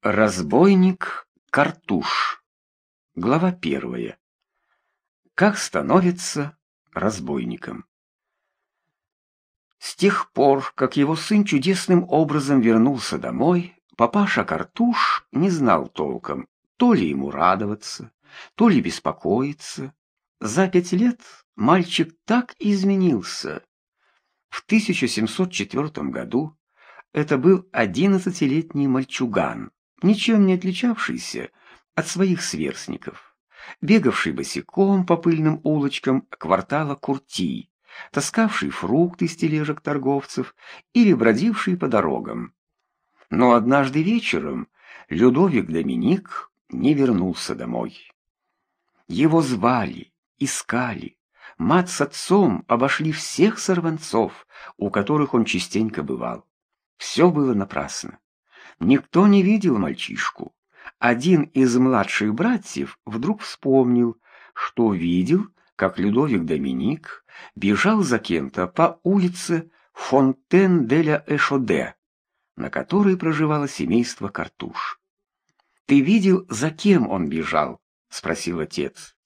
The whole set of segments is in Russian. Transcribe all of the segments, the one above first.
Разбойник Картуш. Глава первая. Как становится разбойником? С тех пор, как его сын чудесным образом вернулся домой, папаша Картуш не знал толком, то ли ему радоваться, то ли беспокоиться. За пять лет мальчик так изменился. В 1704 году это был одиннадцатилетний мальчуган, ничем не отличавшийся от своих сверстников, бегавший босиком по пыльным улочкам квартала Курти, таскавший фрукты с тележек торговцев или бродивший по дорогам. Но однажды вечером Людовик Доминик не вернулся домой. Его звали, искали. Мать с отцом обошли всех сорванцов, у которых он частенько бывал. Все было напрасно. Никто не видел мальчишку. Один из младших братьев вдруг вспомнил, что видел, как Людовик Доминик бежал за кем-то по улице Фонтен-де-ля-Эшоде, на которой проживало семейство Картуш. «Ты видел, за кем он бежал?» — спросил отец.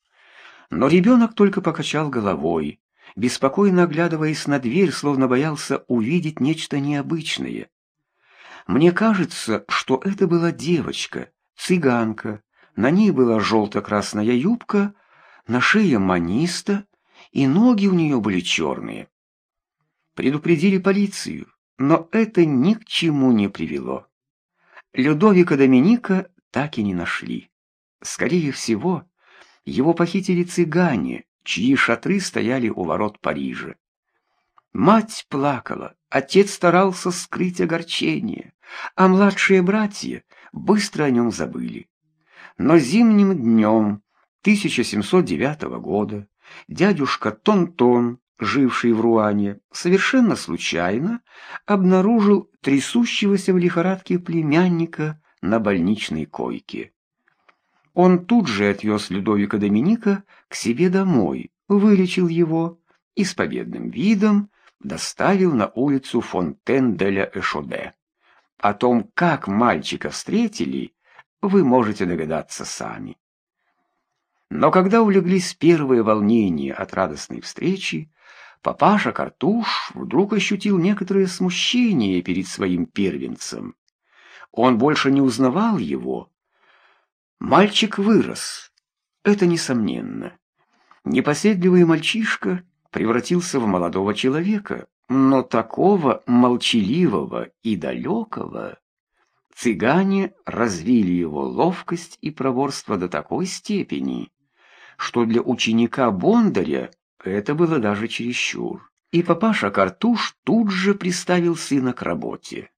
Но ребенок только покачал головой, беспокойно оглядываясь на дверь, словно боялся увидеть нечто необычное. Мне кажется, что это была девочка, цыганка. На ней была желто-красная юбка, на шее маниста, и ноги у нее были черные. Предупредили полицию, но это ни к чему не привело. Людовика Доминика так и не нашли. Скорее всего, его похитили цыгане, чьи шатры стояли у ворот Парижа. Мать плакала, отец старался скрыть огорчение, а младшие братья быстро о нем забыли. Но зимним днем 1709 года дядюшка Тонтон, живший в Руане, совершенно случайно обнаружил трясущегося в лихорадке племянника на больничной койке. Он тут же отвез Людовика Доминика к себе домой, вылечил его и с победным видом доставил на улицу Фонтен-де-ля-Эшоде. О том, как мальчика встретили, вы можете догадаться сами. Но когда улеглись первые волнения от радостной встречи, папаша Картуш вдруг ощутил некоторое смущение перед своим первенцем. Он больше не узнавал его. Мальчик вырос, это несомненно. Непоседливый мальчишка превратился в молодого человека, но такого молчаливого и далекого. Цыгане развили его ловкость и проворство до такой степени, что для ученика Бондаря это было даже чересчур. И папаша Картуш тут же приставил сына к работе.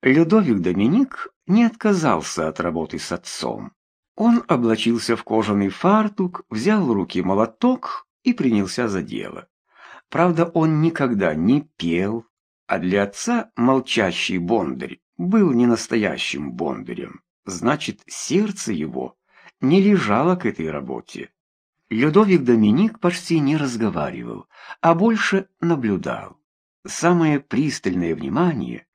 Людовик Доминик не отказался от работы с отцом. Он облачился в кожаный фартук, взял в руки молоток и принялся за дело. Правда, он никогда не пел, а для отца молчащий бондарь был не настоящим бондарем. Значит, сердце его не лежало к этой работе. Людовик Доминик почти не разговаривал, а больше наблюдал. Самое пристальное внимание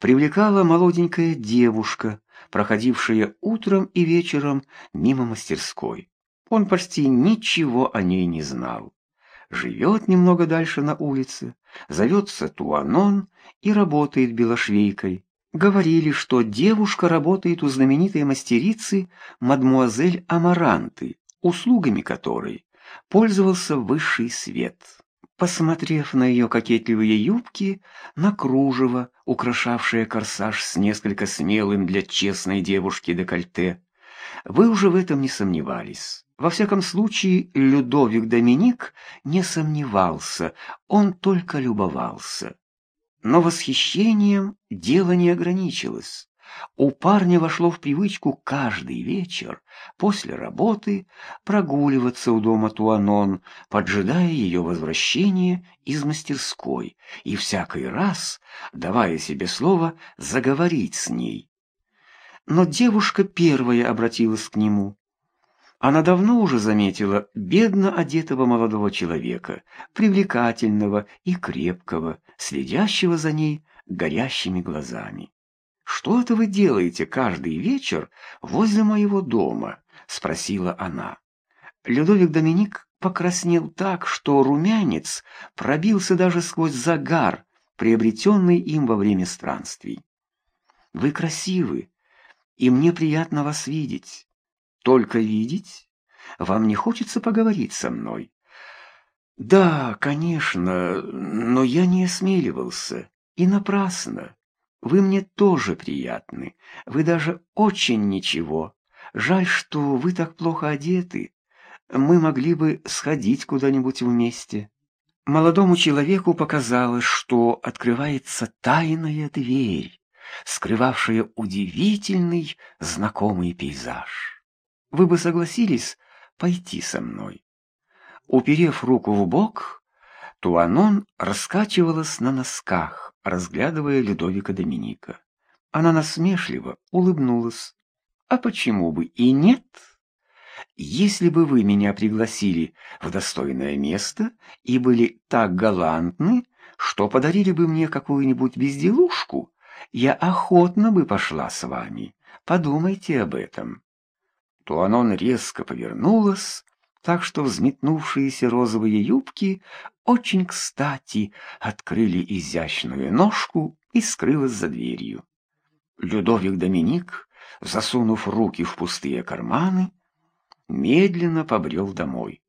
привлекала молоденькая девушка, проходившая утром и вечером мимо мастерской. Он почти ничего о ней не знал. Живет немного дальше на улице, зовется Туанон и работает белошвейкой. Говорили, что девушка работает у знаменитой мастерицы мадмуазель Амаранты, услугами которой пользовался высший свет. Посмотрев на ее кокетливые юбки, на кружево, украшавшее корсаж с несколько смелым для честной девушки декольте, вы уже в этом не сомневались. Во всяком случае, Людовик Доминик не сомневался, он только любовался. Но восхищением дело не ограничилось. У парня вошло в привычку каждый вечер после работы прогуливаться у дома Туанон, поджидая ее возвращения из мастерской и всякий раз, давая себе слово, заговорить с ней. Но девушка первая обратилась к нему. Она давно уже заметила бедно одетого молодого человека, привлекательного и крепкого, следящего за ней горящими глазами. что это вы делаете каждый вечер возле моего дома?» — спросила она. Людовик Доминик покраснел так, что румянец пробился даже сквозь загар, приобретенный им во время странствий. «Вы красивы, и мне приятно вас видеть. Только видеть? Вам не хочется поговорить со мной?» «Да, конечно, но я не осмеливался, и напрасно. Вы мне тоже приятны, вы даже очень ничего. Жаль, что вы так плохо одеты» мы могли бы сходить куда-нибудь вместе. Молодому человеку показалось, что открывается тайная дверь, скрывавшая удивительный знакомый пейзаж. Вы бы согласились пойти со мной? Уперев руку в бок, Туанон раскачивалась на носках, разглядывая Людовика Доминика. Она насмешливо улыбнулась. «А почему бы и нет?» Если бы вы меня пригласили в достойное место и были так галантны, что подарили бы мне какую-нибудь безделушку, я охотно бы пошла с вами. Подумайте об этом. Туанон резко повернулась, так что взметнувшиеся розовые юбки очень кстати открыли изящную ножку и скрылась за дверью. Людовик Доминик, засунув руки в пустые карманы, медленно побрел домой.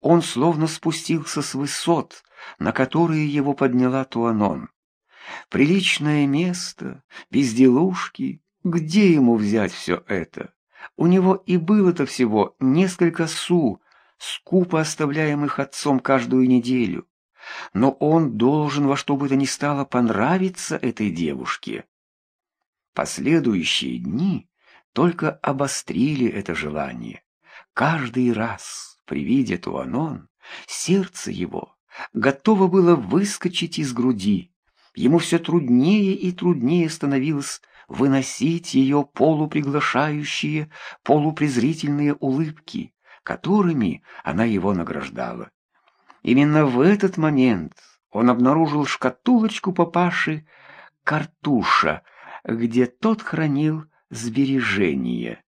Он словно спустился с высот, на которые его подняла Туанон. Приличное место, безделушки, где ему взять все это? У него и было-то всего несколько су, скупо оставляемых отцом каждую неделю. Но он должен во что бы то ни стало понравиться этой девушке. Последующие дни только обострили это желание. Каждый раз при виде Туанон сердце его готово было выскочить из груди. Ему все труднее и труднее становилось выносить ее полуприглашающие, полупрезрительные улыбки, которыми она его награждала. Именно в этот момент он обнаружил шкатулочку папаши Картуша, где тот хранил сбережения.